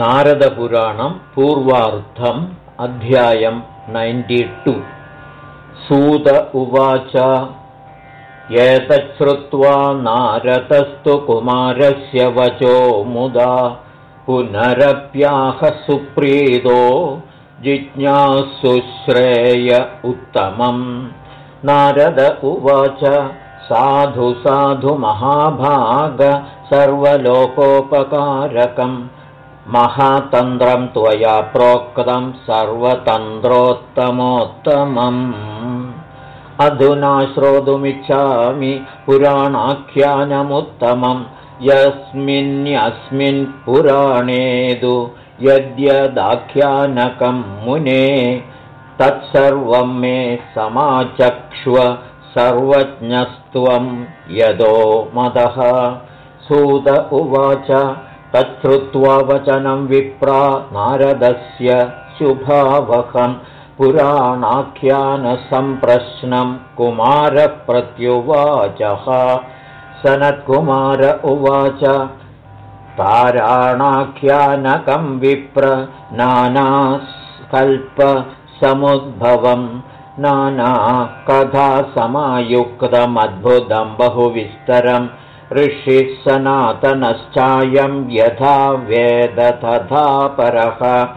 नारदपुराणं पूर्वार्थम् अध्यायं नैन्टि टु। सूत उवाच एतच्छ्रुत्वा नारदस्तु कुमारस्य वचो मुदा पुनरप्याह सुप्रीतो जिज्ञासुश्रेय उत्तमम्। नारद उवाच साधु साधु महाभाग सर्वलोकोपकारकम् महातन्त्रं त्वया प्रोक्तं सर्वतन्त्रोत्तमोत्तमम् अधुना श्रोतुमिच्छामि पुराणाख्यानमुत्तमं यस्मिन्यस्मिन् पुराणेदु यद्यदाख्यानकं मुने। तत्सर्वं मे समाचक्ष्व सर्वज्ञस्त्वं यदो मदः। सूत उवाच तच्छ्रुत्वा वचनं विप्रा नारदस्य शुभावहं पुराणाख्यानसम्प्रश्नं कुमारप्रत्युवाचः। सनत्कुमार उवाच ताराणाख्यानकं विप्र नानाकल्पसमुद्भवं नाना कथासमायुक्तमद्भुतं बहुविस्तरम् ऋषिः सनातनश्चायं यथा वेद तथा परः।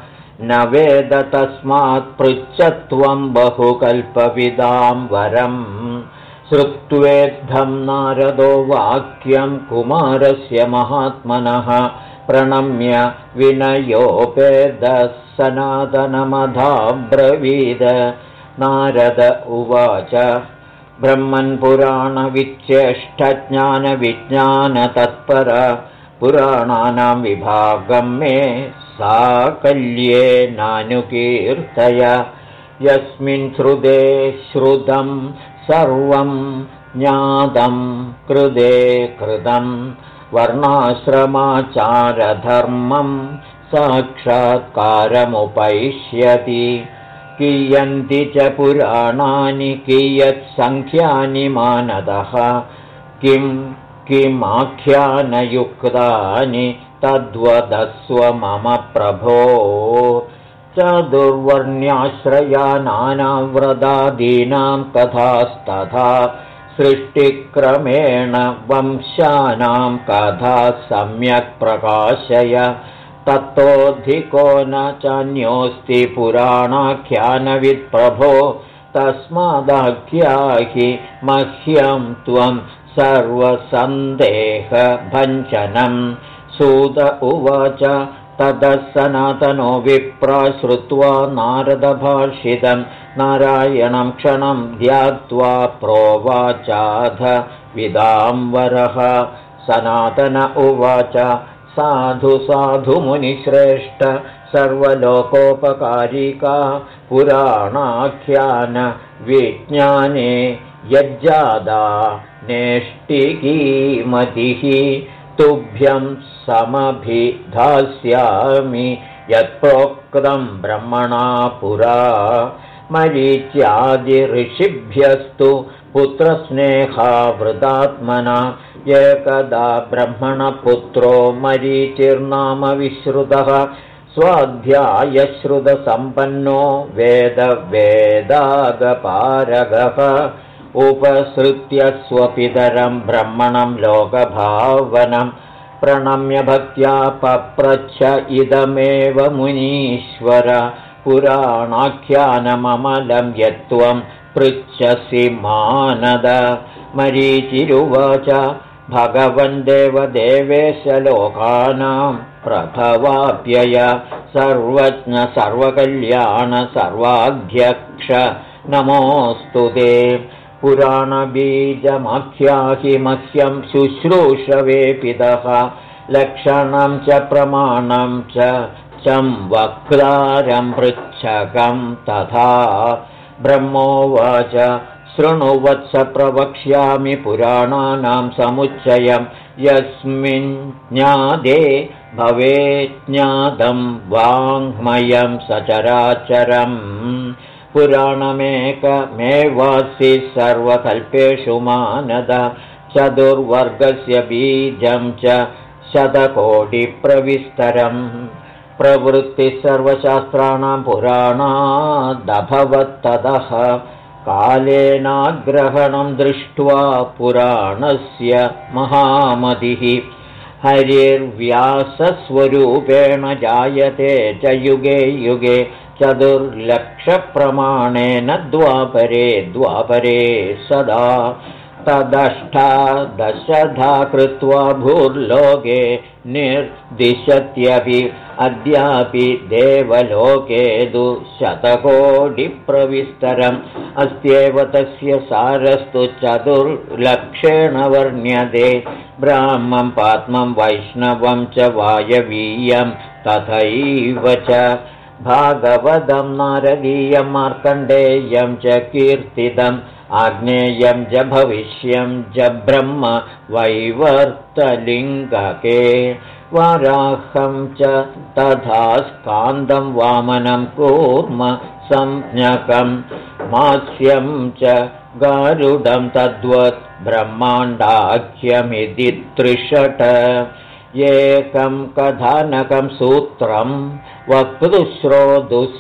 न वेद तस्मात् पृच्छत्वं बहुकल्पविदां वरम्। श्रुत्वेद्धं नारदो वाक्यं कुमारस्य महात्मनः। प्रणम्य विनयोपेदः सनातनमधाब्रवीद। नारद उवाच ब्रह्मन्पुराणविच्चेष्टज्ञानविज्ञानतत्पर पुराणानां विभागं मे साकल्ये नानुकीर्तय। यस्मिन् श्रुते श्रुतं सर्वं ज्ञातं कृदे कृतं। वर्णाश्रमाचारधर्मं साक्षात्कारमुपैष्यति कियन्ति च पुराणानि कियत्सङ्ख्यानि मानदः? किं किमाख्यानयुक्तानि तद्वदस्व मम प्रभो? चतुर्वर्ण्याश्रया नानाव्रतादीनां कथास्तथा सृष्टिक्रमेण वंशानां कथा सम्यक् प्रकाशय तत्तोऽधिको न चान्योऽस्ति पुराणाख्यानवित्प्रभो तस्मादाख्याहि मह्यं त्वं सर्वसन्देहभञ्जनं सूत उवाच ततः सनातनो विप्राश्रुत्वा नारदभाषितं नारायणं क्षणं ध्यात्वा प्रोवाचाध विदाम्बरः सनातन उवाच साधु साधु मुनिश्रेष्ठ सर्वलोकोपकारिका पुराणाख्यानविज्ञाने यज्जादा नेष्टिकीमतिः तुभ्यं समभिधास्यामि यत्प्रोक्तं ब्रह्मणा पुरा मरीच्यादिऋषिभ्यस्तु पुत्रस्नेहावृतात्मना। एकदा ब्रह्मणपुत्रो मरीचिर्नाम विश्रुतः। स्वाध्यायश्रुतसम्पन्नो वेदवेदागपारगः। उपसृत्य स्वपितरं ब्रह्मणं लोकभावनं। प्रणम्य भक्त्या पप्रच्छ इदमेव मुनीश्वर पुराणाख्यानममलं यत्त्वं पृच्छसि मानद। मरीचिरुवाच भगवन् देवदेवेशलोकानां प्रथवाप्यय सर्वज्ञ सर्वकल्याण सर्वाध्यक्ष नमोऽस्तु ते। पुराणबीजमख्याहि मह्यं शुश्रूषवेपिदः लक्षणं च प्रमाणं च चं वक्तारं पृच्छकं तथा ब्रह्मोवाच। शृणुवत्स प्रवक्ष्यामि पुराणानां समुच्चयं। यस्मिन् ज्ञादे भवेज्ञातं वाङ्मयं सचराचरम्। पुराणमेकमेवासि सर्वकल्पेषु मानद। चतुर्वर्गस्य बीजं च शतकोटिप्रविस्तरम् प्रवृत्तिः सर्वशास्त्राणां पुराणादभवत्ततः कालेनाग्रहणं दृष्ट्वा पुराणस्य महामतिः। हरिर्व्यासस्वरूपेण जायते च युगे युगे। चतुर्लक्षप्रमाणेन द्वापरे द्वापरे सदा तदष्टादशधा कृत्वा भूर्लोके निर्दिशत्यपि अद्यापि देवलोके दुशतकोटिप्रविस्तरम् अस्त्येव तस्य सारस्तु चतुर्लक्षेण वर्ण्यते। ब्राह्मं पात्मं वैष्णवं च वायवीयं तथैव च भागवतं नारदीयं मार्कण्डेयं च कीर्तितम् आग्नेयं च भविष्यं च ब्रह्म वैवर्तलिङ्गके। वराहं च तथा स्कान्दं वामनं कूर्म संज्ञकं। मास्यं च गारुडं तद्वत् ब्रह्माण्डाख्यमिति त्रिषट् एकं कथानकं सूत्रं वक्तुश्रोतुः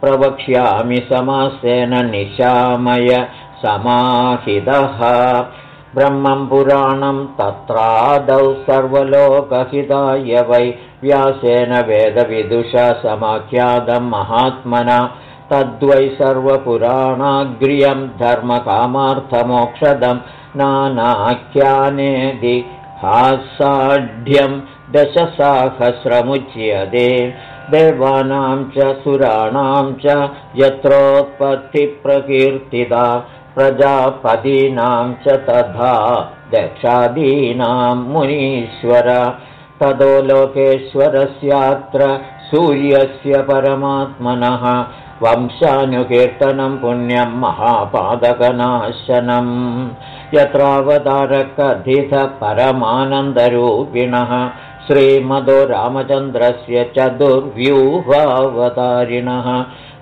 प्रवक्ष्यामि समासेन निशामय समाहितः। ब्रह्मं पुराणं तत्रादौ सर्वलोकहिताय वै व्यासेन वेदविदुषा समाख्यातं महात्मना तद्वै सर्वपुराणाग्र्यं धर्मकामार्थमोक्षदं नानाख्यानेदि हासाढ्यं दशसाहस्रमुच्यते। देवानां च सुराणां च यत्रोत्पत्तिप्रकीर्तिता प्रजापदीनां च तथा दक्षादीनां मुनीश्वर। ततो लोकेश्वरस्यात्र सूर्यस्य परमात्मनः वंशानुकीर्तनं पुण्यं महापादकनाशनम् यत्रावतारकथितपरमानन्दरूपिणः श्रीमदो रामचन्द्रस्य च दुर्व्यूहावतारिणः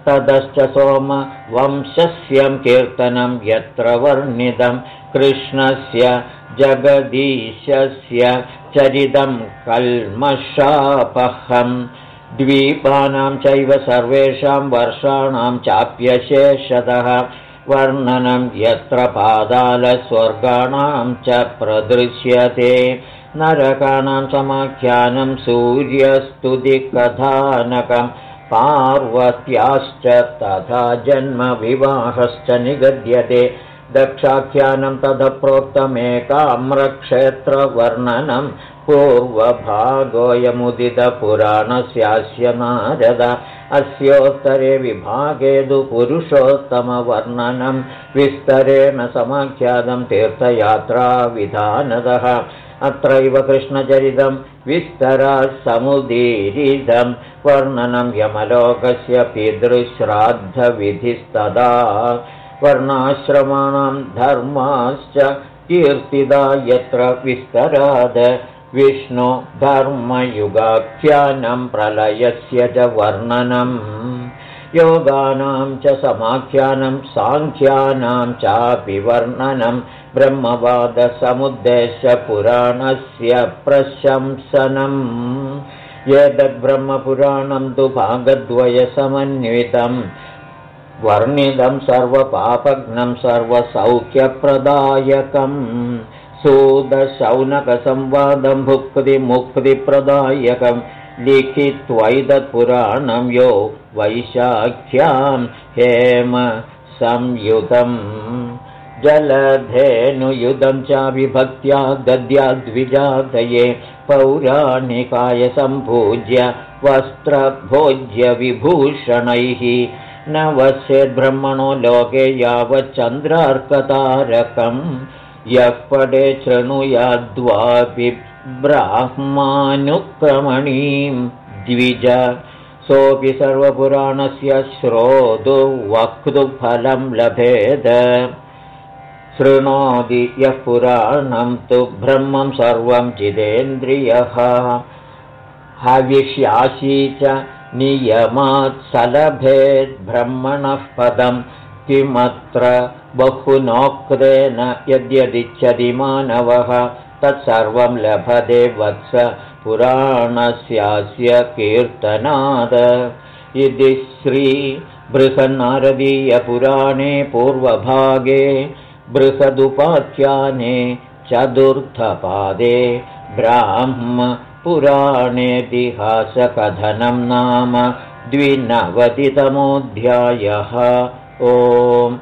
ततश्च सोमवंशस्यं कीर्तनं यत्र वर्णितं कृष्णस्य जगदीशस्य चरितं कल्मषापहम् द्वीपानां चैव सर्वेषां वर्षाणां चाप्यशेषतः वर्णनं यत्र पादालस्वर्गाणां च प्रदृश्यते। नरकाणां समाख्यानं सूर्यस्तुतिकथानकम् पार्वत्याश्च तथा जन्मविवाहश्च निगद्यते। दक्षाख्यानं तथ प्रोक्तमेकाम्रक्षेत्रवर्णनं पूर्वभागोऽयमुदितपुराणस्यास्य नारद अस्योत्तरे विभागे तु पुरुषोत्तमवर्णनं विस्तरेण समाख्यातं तीर्थयात्राविधानदः। अत्रैव कृष्णचरितं विस्तरात् समुदीरितं वर्णनं यमलोकस्य पितृश्राद्धविधिस्तदा। वर्णाश्रमाणां धर्माश्च कीर्तिदा यत्र विस्तराद विष्णुधर्मयुगाख्यानं प्रलयस्य च वर्णनम् योगानां च समाख्यानं साङ्ख्यानां चापि वर्णनं ब्रह्मवादसमुद्देश्यपुराणस्य प्रशंसनम् एतद्ब्रह्मपुराणं तु भागद्वयसमन्वितं। वर्णितं सर्वपापघ्नं सर्वसौख्यप्रदायकम् सुदशौनकसंवादं भुक्तिमुक्तिप्रदायकं लिखित्वैतत्पुराणं यो वैशाख्यां हेम संयुतम् जलधेनुयुधं चाविभक्त्या गद्याद्विजातये पौराणिकाय सम्पूज्य वस्त्रभोज्यविभूषणैः। न वस्येद्ब्रह्मणो लोके यावच्चन्द्रार्कतारकम् यः पडे शृणुयाद्वापि ब्राह्मानुक्रमणीं द्विज सोऽपि सर्वपुराणस्य श्रोतु वक्तुफलं लभेद। शृणोति यः पुराणं तु ब्रह्मं सर्वं जितेन्द्रियः। हविष्याशी च नियमात् सलभेद्ब्रह्मणः पदं किमत्र बहुनोक्तेन यद्यदिच्छति मानवः तत्सर्वं लभते वत्स पुराणस्यास्य कीर्तनाद इति श्रीबृहन्नारदीयपुराणे पूर्वभागे बृहदुपाख्याने चतुर्थपादे ब्राह्मपुराणेतिहासकथनं नाम द्विनवतितमोऽध्यायः ओम्